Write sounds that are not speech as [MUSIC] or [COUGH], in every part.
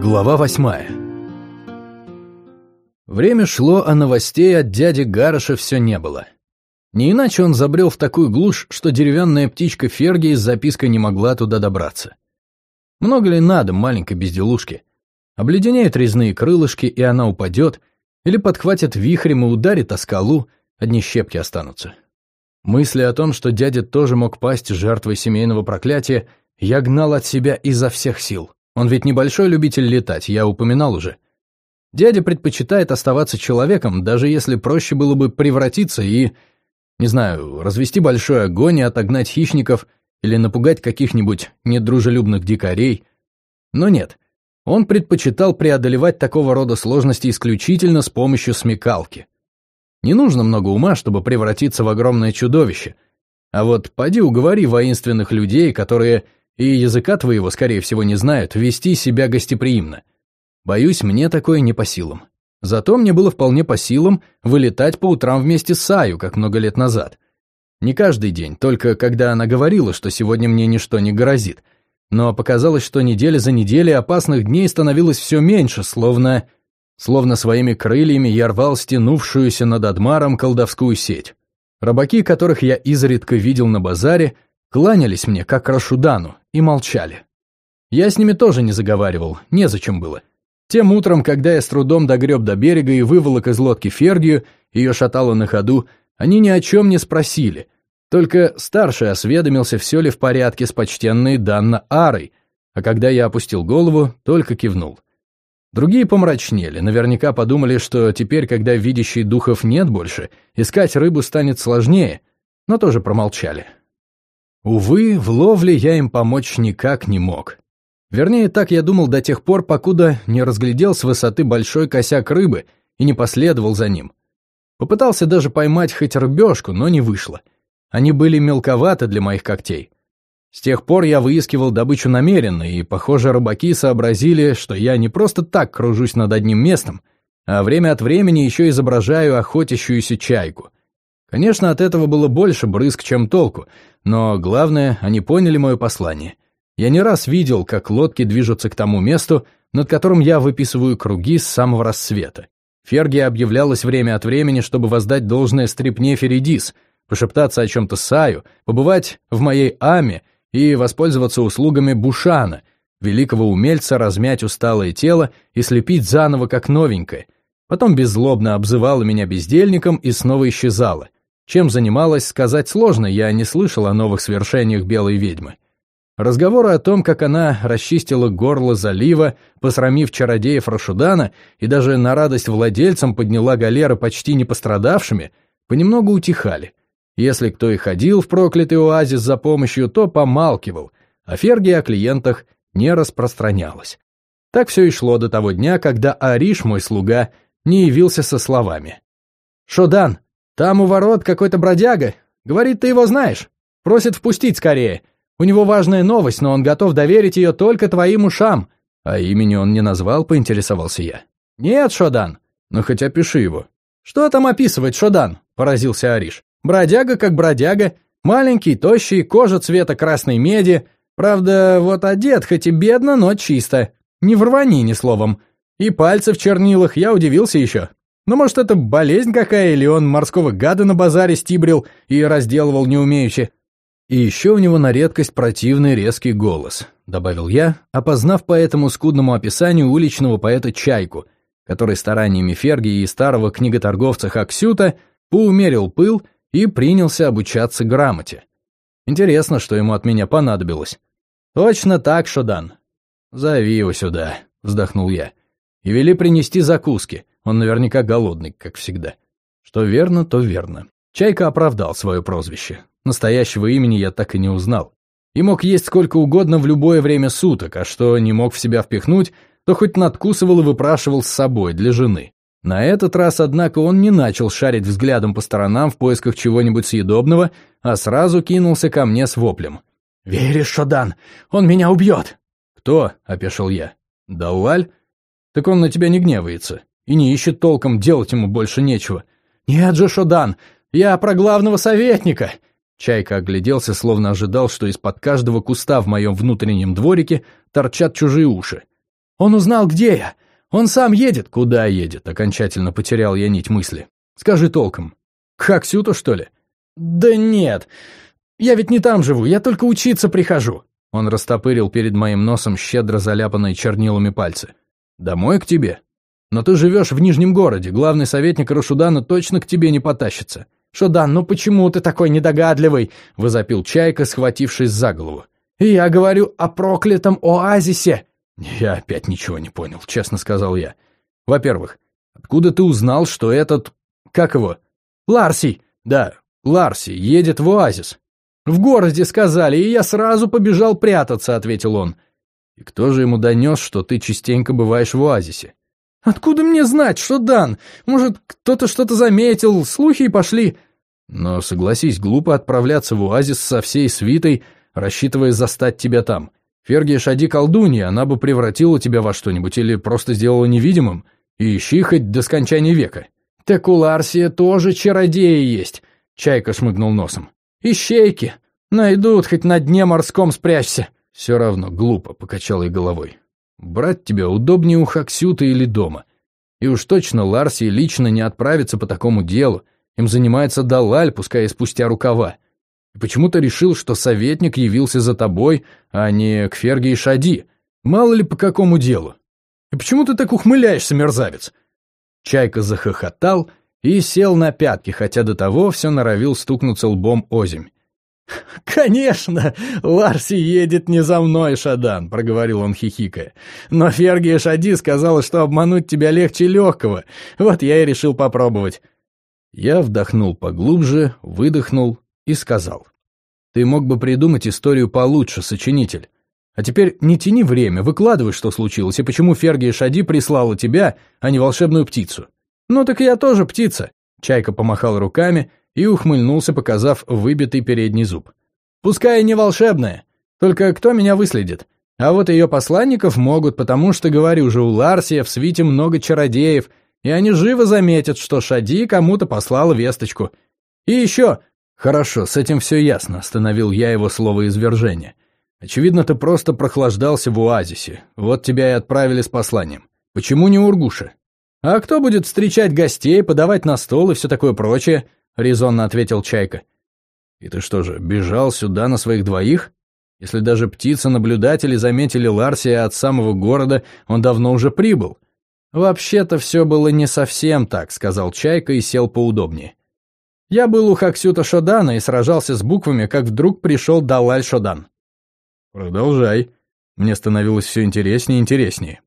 Глава восьмая Время шло, а новостей от дяди Гарыша все не было. Не иначе он забрел в такую глушь, что деревянная птичка Ферги с запиской не могла туда добраться. Много ли надо маленькой безделушки? Обледенеют резные крылышки, и она упадет, или подхватит вихрем и ударит о скалу, одни щепки останутся. Мысли о том, что дядя тоже мог пасть жертвой семейного проклятия, я гнал от себя изо всех сил. Он ведь небольшой любитель летать, я упоминал уже. Дядя предпочитает оставаться человеком, даже если проще было бы превратиться и, не знаю, развести большой огонь и отогнать хищников или напугать каких-нибудь недружелюбных дикарей. Но нет, он предпочитал преодолевать такого рода сложности исключительно с помощью смекалки. Не нужно много ума, чтобы превратиться в огромное чудовище. А вот поди уговори воинственных людей, которые и языка твоего, скорее всего, не знают, вести себя гостеприимно. Боюсь, мне такое не по силам. Зато мне было вполне по силам вылетать по утрам вместе с Саю, как много лет назад. Не каждый день, только когда она говорила, что сегодня мне ничто не грозит. Но показалось, что неделя за неделей опасных дней становилось все меньше, словно... Словно своими крыльями я рвал стянувшуюся над Адмаром колдовскую сеть. Рыбаки, которых я изредка видел на базаре, кланялись мне, как Рашудану, и молчали. Я с ними тоже не заговаривал, незачем было. Тем утром, когда я с трудом догреб до берега и выволок из лодки Фергию, ее шатало на ходу, они ни о чем не спросили. Только старший осведомился, все ли в порядке с почтенной Данна Арой, а когда я опустил голову, только кивнул. Другие помрачнели, наверняка подумали, что теперь, когда видящей духов нет больше, искать рыбу станет сложнее, но тоже промолчали. Увы, в ловле я им помочь никак не мог. Вернее, так я думал до тех пор, покуда не разглядел с высоты большой косяк рыбы и не последовал за ним. Попытался даже поймать хоть рыбешку, но не вышло. Они были мелковаты для моих когтей. С тех пор я выискивал добычу намеренно, и, похоже, рыбаки сообразили, что я не просто так кружусь над одним местом, а время от времени еще изображаю охотящуюся чайку. Конечно, от этого было больше брызг, чем толку, но главное, они поняли мое послание. Я не раз видел, как лодки движутся к тому месту, над которым я выписываю круги с самого рассвета. Фергия объявлялась время от времени, чтобы воздать должное стрипне Феридис, пошептаться о чем-то Саю, побывать в моей аме и воспользоваться услугами Бушана, великого умельца размять усталое тело и слепить заново как новенькое. Потом беззлобно обзывала меня бездельником и снова исчезала. Чем занималась, сказать сложно, я не слышал о новых свершениях белой ведьмы. Разговоры о том, как она расчистила горло залива, посрамив чародеев Рашудана и даже на радость владельцам подняла галеры почти не пострадавшими, понемногу утихали. Если кто и ходил в проклятый оазис за помощью, то помалкивал, а Фергия о клиентах не распространялась. Так все и шло до того дня, когда Ариш, мой слуга, не явился со словами. «Шодан, там у ворот какой-то бродяга. Говорит, ты его знаешь. Просит впустить скорее. У него важная новость, но он готов доверить ее только твоим ушам». «А имени он не назвал?» — поинтересовался я. «Нет, Шодан». «Ну хоть опиши его». «Что там описывать, Шодан?» — поразился Ариш. «Бродяга как бродяга. Маленький, тощий, кожа цвета красной меди. Правда, вот одет хоть и бедно, но чисто. Не в рвани, ни словом. И пальцы в чернилах, я удивился еще. Ну, может, это болезнь какая, или он морского гада на базаре стибрил и разделывал неумеючи. «И еще у него на редкость противный резкий голос», — добавил я, опознав по этому скудному описанию уличного поэта Чайку, который стараниями Ферги и старого книготорговца Хаксюта поумерил пыл и принялся обучаться грамоте. Интересно, что ему от меня понадобилось. «Точно так, Шодан». «Зови его сюда», — вздохнул я. «И вели принести закуски, он наверняка голодный, как всегда». Что верно, то верно. Чайка оправдал свое прозвище. Настоящего имени я так и не узнал. И мог есть сколько угодно в любое время суток, а что не мог в себя впихнуть, то хоть надкусывал и выпрашивал с собой для жены. На этот раз, однако, он не начал шарить взглядом по сторонам в поисках чего-нибудь съедобного, а сразу кинулся ко мне с воплем. «Веришь, Шодан? Он меня убьет!» «Кто?» — опешил я. «Дауаль? Так он на тебя не гневается и не ищет толком, делать ему больше нечего». «Нет же, Шодан, я про главного советника!» Чайка огляделся, словно ожидал, что из-под каждого куста в моем внутреннем дворике торчат чужие уши. Он узнал, где я. Он сам едет. Куда едет? Окончательно потерял я нить мысли. Скажи толком. К Хаксюту, что ли? Да нет. Я ведь не там живу, я только учиться прихожу. Он растопырил перед моим носом щедро заляпанные чернилами пальцы. Домой к тебе? Но ты живешь в Нижнем городе, главный советник Рашудана точно к тебе не потащится. «Шодан, ну почему ты такой недогадливый?» — возопил Чайка, схватившись за голову. «Я говорю о проклятом оазисе!» «Я опять ничего не понял», — честно сказал я. «Во-первых, откуда ты узнал, что этот... Как его?» «Ларси!» «Да, Ларси едет в оазис». «В городе сказали, и я сразу побежал прятаться», — ответил он. «И кто же ему донес, что ты частенько бываешь в оазисе?» «Откуда мне знать, что Дан? Может, кто-то что-то заметил, слухи и пошли». «Но, согласись, глупо отправляться в оазис со всей свитой, рассчитывая застать тебя там. Фергия Шади колдунья, она бы превратила тебя во что-нибудь или просто сделала невидимым. И ищи хоть до скончания века». «Так у Ларсия тоже чародеи есть», — Чайка шмыгнул носом. «Ищейки. Найдут, хоть на дне морском спрячься». «Все равно глупо», — покачал я головой. Брать тебя удобнее у Хаксюта или дома. И уж точно Ларси лично не отправится по такому делу. Им занимается Далаль, пускай и спустя рукава. И почему-то решил, что советник явился за тобой, а не к Ферге и Шади. Мало ли по какому делу. И почему ты так ухмыляешься, мерзавец? Чайка захохотал и сел на пятки, хотя до того все норовил стукнуться лбом озимь. [LAUGHS] «Конечно, Ларси едет не за мной, Шадан», — проговорил он хихикая. «Но Фергия Шади сказала, что обмануть тебя легче легкого. Вот я и решил попробовать». Я вдохнул поглубже, выдохнул и сказал. «Ты мог бы придумать историю получше, сочинитель. А теперь не тяни время, выкладывай, что случилось, и почему Фергия Шади прислала тебя, а не волшебную птицу». «Ну так я тоже птица», — Чайка помахал руками, и ухмыльнулся, показав выбитый передний зуб. «Пускай не волшебная, только кто меня выследит? А вот ее посланников могут, потому что, говорю же, у Ларсия в свите много чародеев, и они живо заметят, что Шади кому-то послала весточку. И еще...» «Хорошо, с этим все ясно», — остановил я его слово извержения. «Очевидно, ты просто прохлаждался в оазисе. Вот тебя и отправили с посланием. Почему не Ургуша?» «А кто будет встречать гостей, подавать на стол и все такое прочее?» — резонно ответил Чайка. «И ты что же, бежал сюда на своих двоих? Если даже птицы-наблюдатели заметили Ларсия от самого города, он давно уже прибыл». «Вообще-то все было не совсем так», — сказал Чайка и сел поудобнее. «Я был у Хаксюта Шодана и сражался с буквами, как вдруг пришел Далаль Шодан». «Продолжай». Мне становилось все интереснее и интереснее.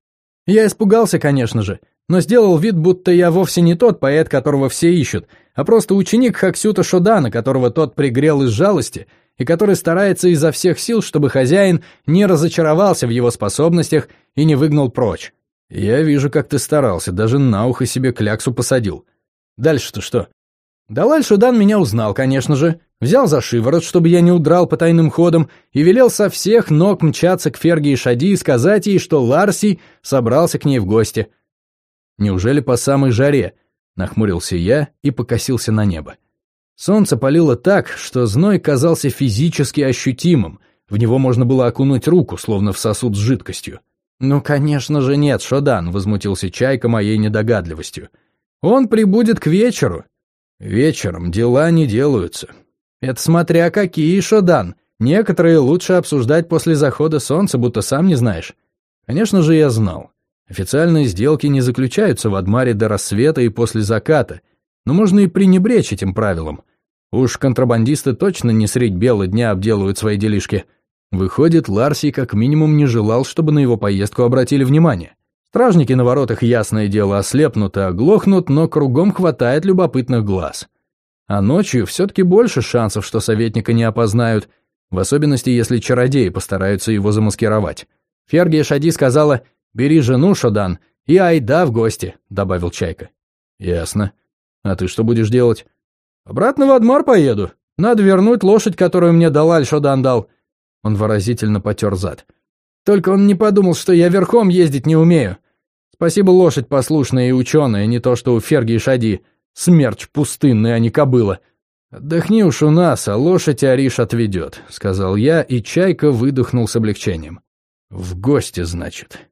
Я испугался, конечно же, но сделал вид, будто я вовсе не тот поэт, которого все ищут, а просто ученик Хаксюта Шодана, которого тот пригрел из жалости, и который старается изо всех сил, чтобы хозяин не разочаровался в его способностях и не выгнал прочь. Я вижу, как ты старался, даже на ухо себе кляксу посадил. Дальше-то что? Далаль Шудан меня узнал, конечно же, взял за шиворот, чтобы я не удрал по тайным ходам, и велел со всех ног мчаться к Ферге и Шади и сказать ей, что Ларси собрался к ней в гости. Неужели по самой жаре? Нахмурился я и покосился на небо. Солнце палило так, что зной казался физически ощутимым, в него можно было окунуть руку, словно в сосуд с жидкостью. «Ну, конечно же нет, Шодан», — возмутился Чайка моей недогадливостью. «Он прибудет к вечеру». «Вечером дела не делаются». «Это смотря какие, Шодан. Некоторые лучше обсуждать после захода солнца, будто сам не знаешь». Конечно же, я знал. Официальные сделки не заключаются в Адмаре до рассвета и после заката, но можно и пренебречь этим правилом. Уж контрабандисты точно не средь бела дня обделывают свои делишки. Выходит, Ларси как минимум не желал, чтобы на его поездку обратили внимание. Стражники на воротах, ясное дело, ослепнут и оглохнут, но кругом хватает любопытных глаз. А ночью все-таки больше шансов, что советника не опознают, в особенности, если чародеи постараются его замаскировать. Фергия Шади сказала «Бери жену, Шодан, и айда в гости», — добавил Чайка. «Ясно. А ты что будешь делать?» «Обратно в Адмар поеду. Надо вернуть лошадь, которую мне Далаль Шодан дал». Он выразительно потер зад. «Только он не подумал, что я верхом ездить не умею. Спасибо, лошадь послушная и ученая, не то что у Фергии Шади. Смерч пустынный, а не кобыла». «Отдохни уж у нас, а лошадь Ариш отведет», — сказал я, и Чайка выдохнул с облегчением. «В гости, значит».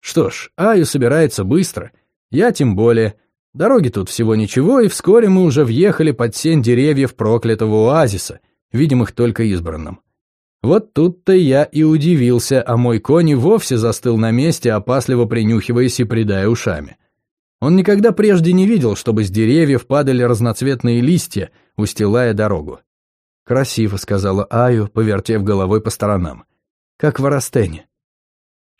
Что ж, Аю собирается быстро, я тем более. Дороги тут всего ничего, и вскоре мы уже въехали под сень деревьев проклятого оазиса, видимых только избранным. Вот тут-то я и удивился, а мой конь вовсе застыл на месте, опасливо принюхиваясь и придая ушами. Он никогда прежде не видел, чтобы с деревьев падали разноцветные листья, устилая дорогу. «Красиво», — сказала Аю, повертев головой по сторонам. «Как в Арастене».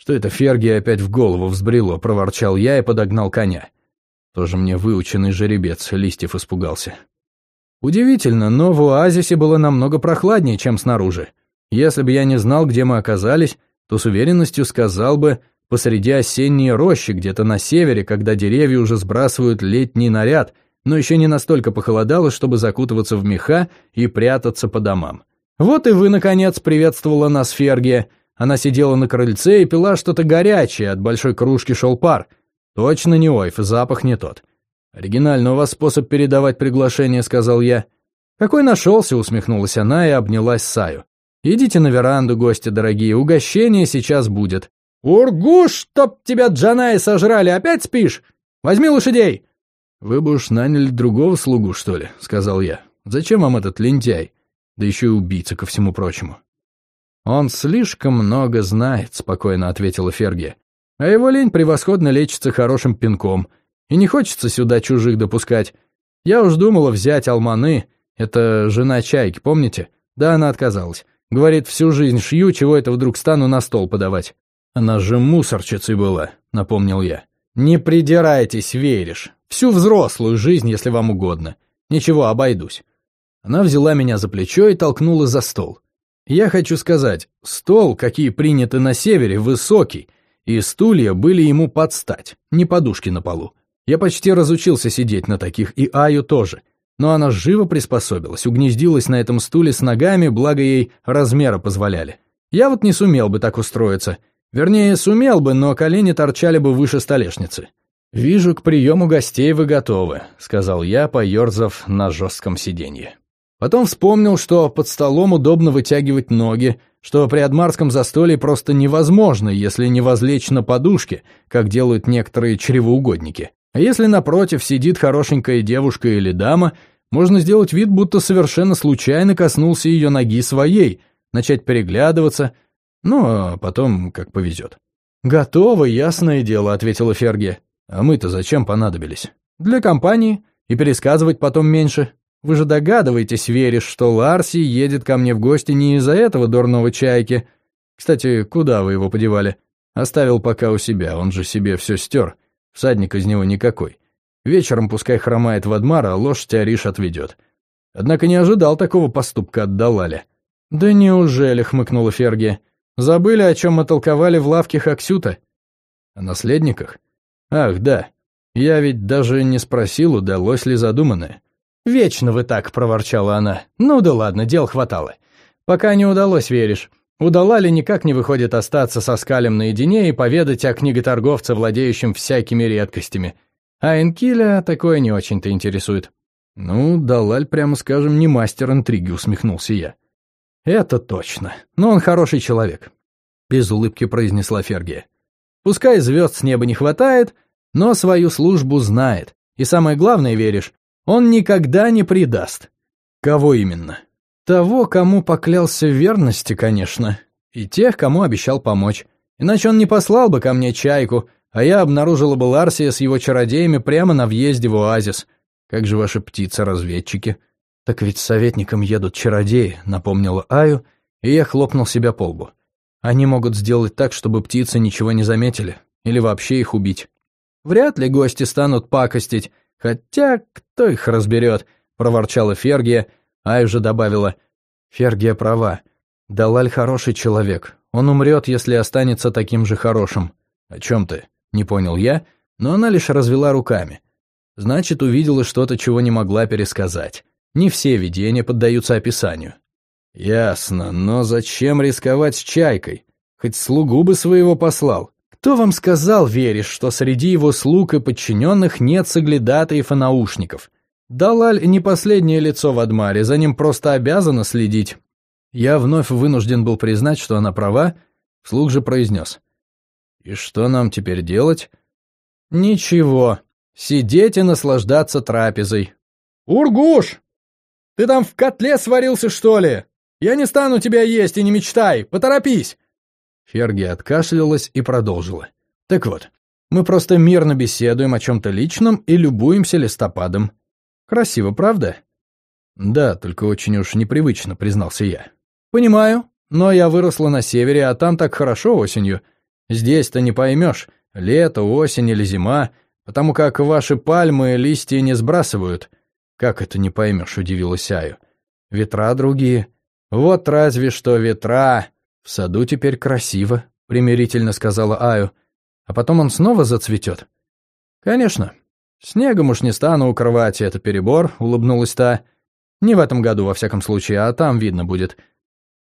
«Что это Ферги опять в голову взбрело?» — проворчал я и подогнал коня. Тоже мне выученный жеребец, листьев испугался. Удивительно, но в оазисе было намного прохладнее, чем снаружи. Если бы я не знал, где мы оказались, то с уверенностью сказал бы, посреди осенней рощи, где-то на севере, когда деревья уже сбрасывают летний наряд, но еще не настолько похолодало, чтобы закутываться в меха и прятаться по домам. Вот и вы, наконец, приветствовала нас Фергия. Она сидела на крыльце и пила что-то горячее, от большой кружки шел пар — «Точно не Ойф, запах не тот». «Оригинально у вас способ передавать приглашение», — сказал я. «Какой нашелся?» — усмехнулась она и обнялась Саю. «Идите на веранду, гости дорогие, угощение сейчас будет». «Ургуш, чтоб тебя джанаи сожрали, опять спишь? Возьми лошадей!» «Вы бы уж наняли другого слугу, что ли?» — сказал я. «Зачем вам этот лентяй? Да еще и убийца, ко всему прочему». «Он слишком много знает», — спокойно ответила Ферги. А его лень превосходно лечится хорошим пинком. И не хочется сюда чужих допускать. Я уж думала взять Алманы. Это жена Чайки, помните? Да, она отказалась. Говорит, всю жизнь шью, чего это вдруг стану на стол подавать. Она же мусорчицей была, напомнил я. Не придирайтесь, веришь. Всю взрослую жизнь, если вам угодно. Ничего, обойдусь. Она взяла меня за плечо и толкнула за стол. Я хочу сказать, стол, какие приняты на севере, высокий — и стулья были ему под стать, не подушки на полу. Я почти разучился сидеть на таких, и Аю тоже. Но она живо приспособилась, угнездилась на этом стуле с ногами, благо ей размера позволяли. Я вот не сумел бы так устроиться. Вернее, сумел бы, но колени торчали бы выше столешницы. «Вижу, к приему гостей вы готовы», — сказал я, поерзав на жестком сиденье. Потом вспомнил, что под столом удобно вытягивать ноги, что при адмарском застолье просто невозможно, если не возлечь на подушке, как делают некоторые чревоугодники. А если напротив сидит хорошенькая девушка или дама, можно сделать вид, будто совершенно случайно коснулся ее ноги своей, начать переглядываться, ну, а потом как повезет. «Готово, ясное дело», — ответила Ферге. «А мы-то зачем понадобились?» «Для компании. И пересказывать потом меньше. Вы же догадываетесь, веришь, что Ларси едет ко мне в гости не из-за этого дурного чайки. Кстати, куда вы его подевали? Оставил пока у себя, он же себе все стер. Всадник из него никакой. Вечером пускай хромает в Адмара, а лошадь Ариш отведет. Однако не ожидал такого поступка от Далаля. «Да неужели?» — хмыкнула Ферги. «Забыли, о чем мы толковали в лавке Хаксюта?» «О наследниках?» «Ах, да. Я ведь даже не спросил, удалось ли задуманное. «Вечно вы так», — проворчала она. «Ну да ладно, дел хватало. Пока не удалось, веришь. Удала ли никак не выходит остаться со Скалем наедине и поведать о книготорговце, владеющем всякими редкостями. А Энкиля такое не очень-то интересует». «Ну, Далаль, прямо скажем, не мастер интриги», — усмехнулся я. «Это точно. Но он хороший человек», — без улыбки произнесла Фергия. «Пускай звезд с неба не хватает, но свою службу знает. И самое главное, веришь, он никогда не предаст. Кого именно? Того, кому поклялся в верности, конечно. И тех, кому обещал помочь. Иначе он не послал бы ко мне чайку, а я обнаружила бы Ларсия с его чародеями прямо на въезде в оазис. Как же ваши птицы-разведчики? Так ведь советником едут чародеи, напомнила Аю, и я хлопнул себя по лбу. Они могут сделать так, чтобы птицы ничего не заметили, или вообще их убить. Вряд ли гости станут пакостить, «Хотя, кто их разберет?» — проворчала Фергия, а уже добавила. «Фергия права. Далаль хороший человек. Он умрет, если останется таким же хорошим». «О чем ты?» — не понял я, но она лишь развела руками. Значит, увидела что-то, чего не могла пересказать. Не все видения поддаются описанию. «Ясно, но зачем рисковать с чайкой? Хоть слугу бы своего послал. Кто вам сказал, веришь, что среди его слуг и подчиненных нет соглядатаев и наушников? Далаль не последнее лицо в Адмаре, за ним просто обязано следить. Я вновь вынужден был признать, что она права, вслух же произнес. «И что нам теперь делать?» «Ничего. Сидеть и наслаждаться трапезой». «Ургуш! Ты там в котле сварился, что ли? Я не стану тебя есть и не мечтай. Поторопись!» Ферги откашлялась и продолжила. «Так вот, мы просто мирно беседуем о чем-то личном и любуемся листопадом. Красиво, правда?» «Да, только очень уж непривычно», — признался я. «Понимаю, но я выросла на севере, а там так хорошо осенью. Здесь-то не поймешь, лето, осень или зима, потому как ваши пальмы листья не сбрасывают». «Как это не поймешь?» — удивилась Аю. «Ветра другие». «Вот разве что ветра!» «В саду теперь красиво», — примирительно сказала Аю. «А потом он снова зацветет». «Конечно. Снегом уж не стану укрывать, это перебор», — улыбнулась та. Не в этом году, во всяком случае, а там видно будет.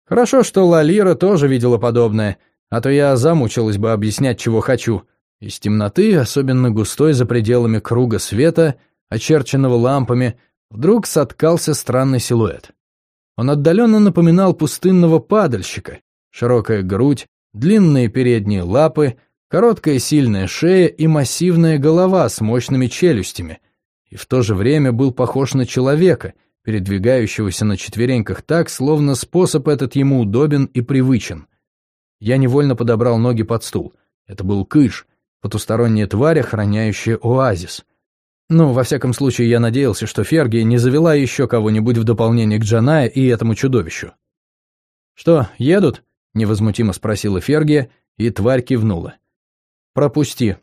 Хорошо, что Лалира тоже видела подобное, а то я замучилась бы объяснять, чего хочу. Из темноты, особенно густой за пределами круга света, очерченного лампами, вдруг соткался странный силуэт. Он отдаленно напоминал пустынного падальщика. Широкая грудь, длинные передние лапы, короткая сильная шея и массивная голова с мощными челюстями. И в то же время был похож на человека — передвигающегося на четвереньках так, словно способ этот ему удобен и привычен. Я невольно подобрал ноги под стул. Это был кыш, потусторонняя тварь, охраняющая оазис. Ну, во всяком случае, я надеялся, что Фергия не завела еще кого-нибудь в дополнение к Джаная и этому чудовищу. «Что, едут?» — невозмутимо спросила Фергия, и тварь кивнула. «Пропусти.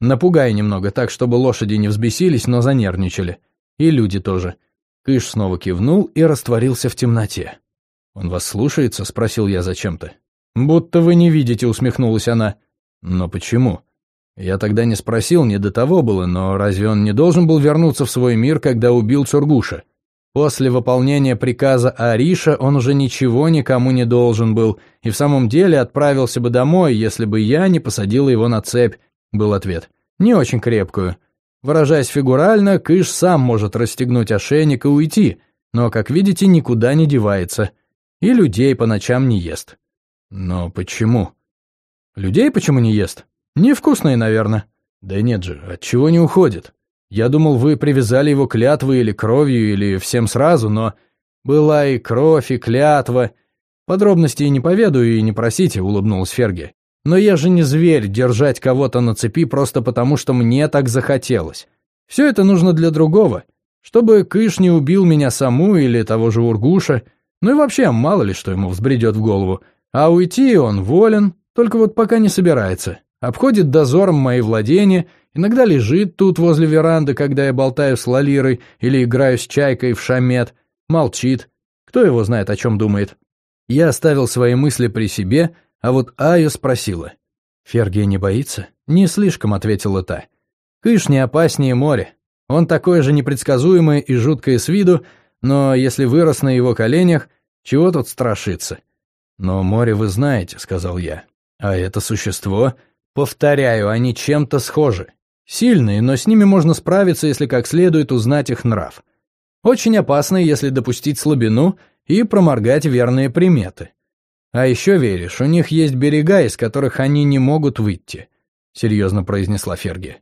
Напугай немного, так, чтобы лошади не взбесились, но занервничали. И люди тоже. Кыш снова кивнул и растворился в темноте. «Он вас слушается?» — спросил я зачем-то. «Будто вы не видите», — усмехнулась она. «Но почему?» Я тогда не спросил, не до того было, но разве он не должен был вернуться в свой мир, когда убил Цургуша? После выполнения приказа Ариша он уже ничего никому не должен был, и в самом деле отправился бы домой, если бы я не посадила его на цепь, был ответ. Не очень крепкую. Выражаясь фигурально, Кыш сам может расстегнуть ошейник и уйти, но, как видите, никуда не девается. И людей по ночам не ест. Но почему? Людей почему не ест? Невкусные, наверное. Да нет же, от чего не уходит? Я думал, вы привязали его клятвой или кровью, или всем сразу, но... Была и кровь, и клятва. Подробностей не поведаю и не просите, улыбнулась Ферги. Но я же не зверь держать кого-то на цепи просто потому, что мне так захотелось. Все это нужно для другого. Чтобы Кыш не убил меня саму или того же Ургуша. Ну и вообще, мало ли что ему взбредет в голову. А уйти он волен, только вот пока не собирается. Обходит дозором мои владения, иногда лежит тут возле веранды, когда я болтаю с Лалирой или играю с Чайкой в шамет. Молчит. Кто его знает, о чем думает. Я оставил свои мысли при себе, а вот Аю спросила. «Фергия не боится?» «Не слишком», — ответила та. «Кыш не опаснее моря. Он такое же непредсказуемое и жуткое с виду, но если вырос на его коленях, чего тут страшиться?» «Но море вы знаете», — сказал я. «А это существо...» «Повторяю, они чем-то схожи. Сильные, но с ними можно справиться, если как следует узнать их нрав. Очень опасные, если допустить слабину и проморгать верные приметы. «А еще веришь, у них есть берега, из которых они не могут выйти», — серьезно произнесла Ферги.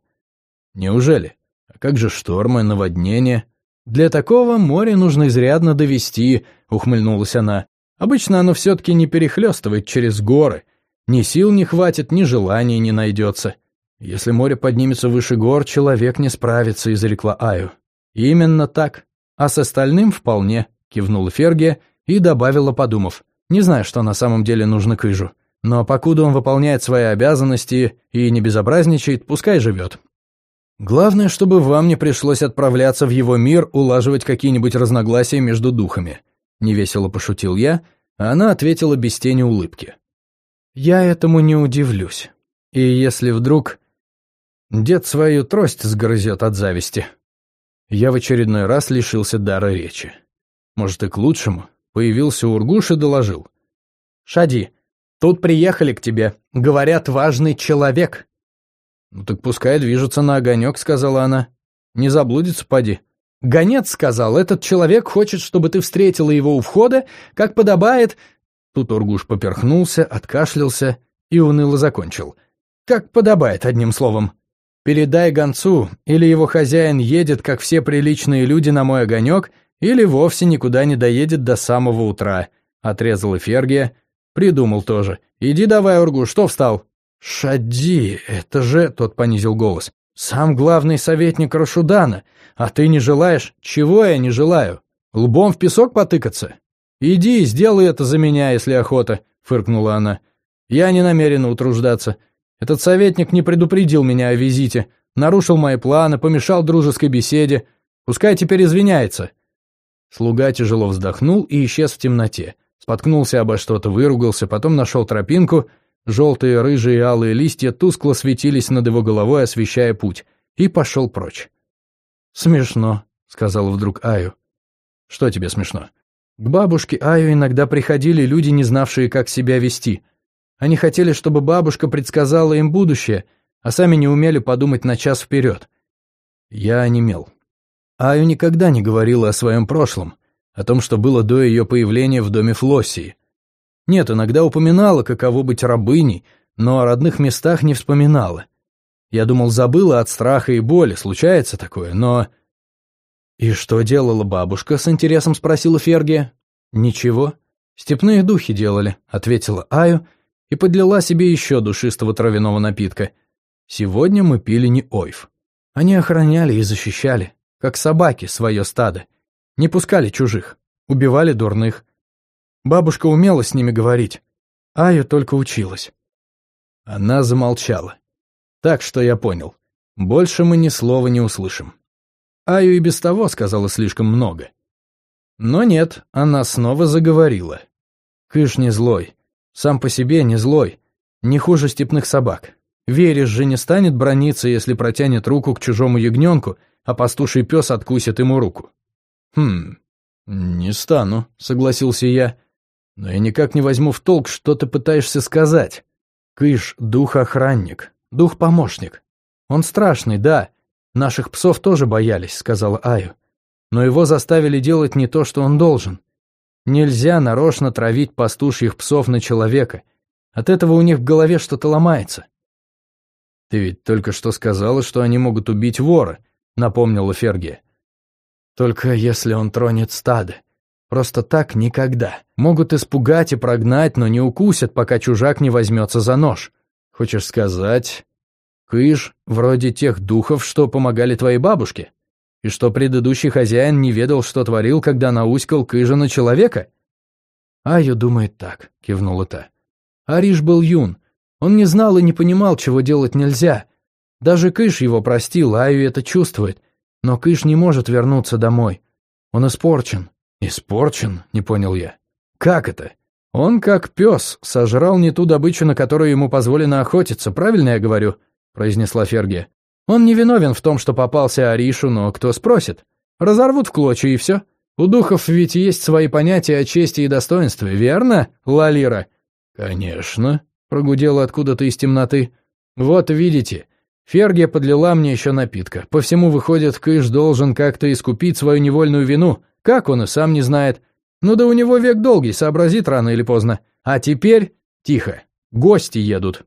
«Неужели? А как же штормы, наводнения?» «Для такого море нужно изрядно довести», — ухмыльнулась она. «Обычно оно все-таки не перехлестывает через горы. Ни сил не хватит, ни желания не найдется. Если море поднимется выше гор, человек не справится», — изрекла Аю. «Именно так. А с остальным вполне», — кивнула Фергия и добавила, подумав. Не знаю, что на самом деле нужно Кыжу. Но покуда он выполняет свои обязанности и не безобразничает, пускай живет. Главное, чтобы вам не пришлось отправляться в его мир, улаживать какие-нибудь разногласия между духами. Невесело пошутил я, а она ответила без тени улыбки. Я этому не удивлюсь. И если вдруг дед свою трость сгрызет от зависти, я в очередной раз лишился дара речи. Может, и к лучшему. Появился Ургуш и доложил. «Шади, тут приехали к тебе. Говорят, важный человек». «Ну так пускай движется на огонек», — сказала она. «Не заблудится, поди». «Гонец сказал, этот человек хочет, чтобы ты встретила его у входа, как подобает...» Тут Ургуш поперхнулся, откашлялся и уныло закончил. как подобает, одним словом. Передай гонцу, или его хозяин едет, как все приличные люди, на мой огонек, или вовсе никуда не доедет до самого утра», — отрезал Фергия. Придумал тоже. «Иди давай, Ургу, что встал?» «Шади, это же...» — тот понизил голос. «Сам главный советник Рашудана. А ты не желаешь?» «Чего я не желаю? Лбом в песок потыкаться?» «Иди, сделай это за меня, если охота», — фыркнула она. «Я не намерена утруждаться. Этот советник не предупредил меня о визите, нарушил мои планы, помешал дружеской беседе. Пускай теперь извиняется». Слуга тяжело вздохнул и исчез в темноте. Споткнулся обо что-то, выругался, потом нашел тропинку. Желтые, рыжие и алые листья тускло светились над его головой, освещая путь, и пошел прочь. «Смешно», — сказал вдруг Аю. «Что тебе смешно?» К бабушке Аю иногда приходили люди, не знавшие, как себя вести. Они хотели, чтобы бабушка предсказала им будущее, а сами не умели подумать на час вперед. Я онемел. Аю никогда не говорила о своем прошлом, о том, что было до ее появления в доме Флоссии. Нет, иногда упоминала, каково быть рабыней, но о родных местах не вспоминала. Я думал, забыла от страха и боли, случается такое, но... «И что делала бабушка?» — с интересом спросила Фергия. «Ничего. Степные духи делали», — ответила Аю и подлила себе еще душистого травяного напитка. «Сегодня мы пили не ойф. Они охраняли и защищали, как собаки, свое стадо. Не пускали чужих, убивали дурных. Бабушка умела с ними говорить. Аю только училась». Она замолчала. Так что я понял. Больше мы ни слова не услышим. Аю и без того сказала слишком много. Но нет, она снова заговорила. Кыш не злой. Сам по себе не злой. Не хуже степных собак. Веришь же не станет брониться, если протянет руку к чужому ягненку, а пастуший пес откусит ему руку. Хм, не стану, согласился я. Но я никак не возьму в толк, что ты пытаешься сказать. Кыш — дух-охранник, дух-помощник. Он страшный, да, «Наших псов тоже боялись», — сказала Аю. «Но его заставили делать не то, что он должен. Нельзя нарочно травить пастушьих псов на человека. От этого у них в голове что-то ломается». «Ты ведь только что сказала, что они могут убить вора», — напомнила Фергия. «Только если он тронет стадо. Просто так никогда. Могут испугать и прогнать, но не укусят, пока чужак не возьмется за нож. Хочешь сказать, Кыш вроде тех духов, что помогали твоей бабушке? И что предыдущий хозяин не ведал, что творил, когда науськал Кыжа человека? Аю думает так, кивнула та. Ариш был юн. Он не знал и не понимал, чего делать нельзя. Даже Кыш его простил, Аю это чувствует. Но Кыш не может вернуться домой. Он испорчен. Испорчен? Не понял я. Как это? Он, как пес, сожрал не ту добычу, на которую ему позволено охотиться, правильно я говорю? произнесла Ферги. «Он не виновен в том, что попался Аришу, но кто спросит? Разорвут в клочья и все. У духов ведь есть свои понятия о чести и достоинстве, верно, Лалира?» «Конечно», — прогудела откуда-то из темноты. «Вот видите, Фергия подлила мне еще напитка. По всему выходит, Кыш должен как-то искупить свою невольную вину. Как он и сам не знает. Ну да у него век долгий, сообразит рано или поздно. А теперь... Тихо. Гости едут.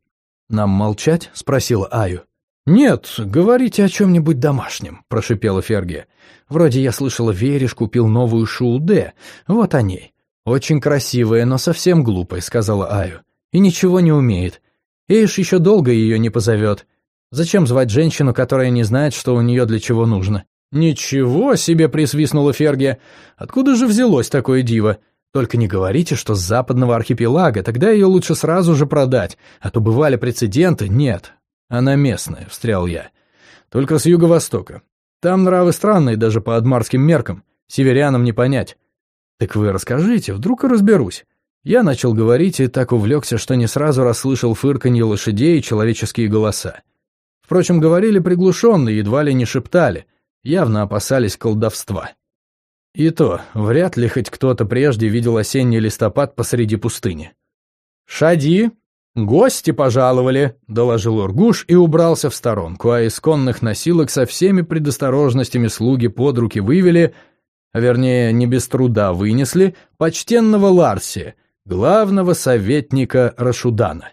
«Нам молчать?» — спросила Аю. «Нет, говорите о чем-нибудь домашнем», — прошипела Фергия. «Вроде я слышала, Вериш купил новую Шулде. Вот о ней. Очень красивая, но совсем глупая», — сказала Аю. «И ничего не умеет. Эйш еще долго ее не позовет. Зачем звать женщину, которая не знает, что у нее для чего нужно?» «Ничего себе!» — присвистнула Фергия. «Откуда же взялось такое диво?» Только не говорите, что с западного архипелага, тогда ее лучше сразу же продать, а то бывали прецеденты. Нет, она местная, встрял я. Только с юго-востока. Там нравы странные даже по адмарским меркам, северянам не понять. Так вы расскажите, вдруг и разберусь. Я начал говорить и так увлекся, что не сразу расслышал фырканье лошадей и человеческие голоса. Впрочем, говорили приглушенно, едва ли не шептали, явно опасались колдовства. И то, вряд ли хоть кто-то прежде видел осенний листопад посреди пустыни. «Шади! Гости пожаловали!» — доложил Ургуш и убрался в сторонку, а из конных носилок со всеми предосторожностями слуги под руки вывели, а вернее, не без труда вынесли, почтенного Ларси, главного советника Рашудана.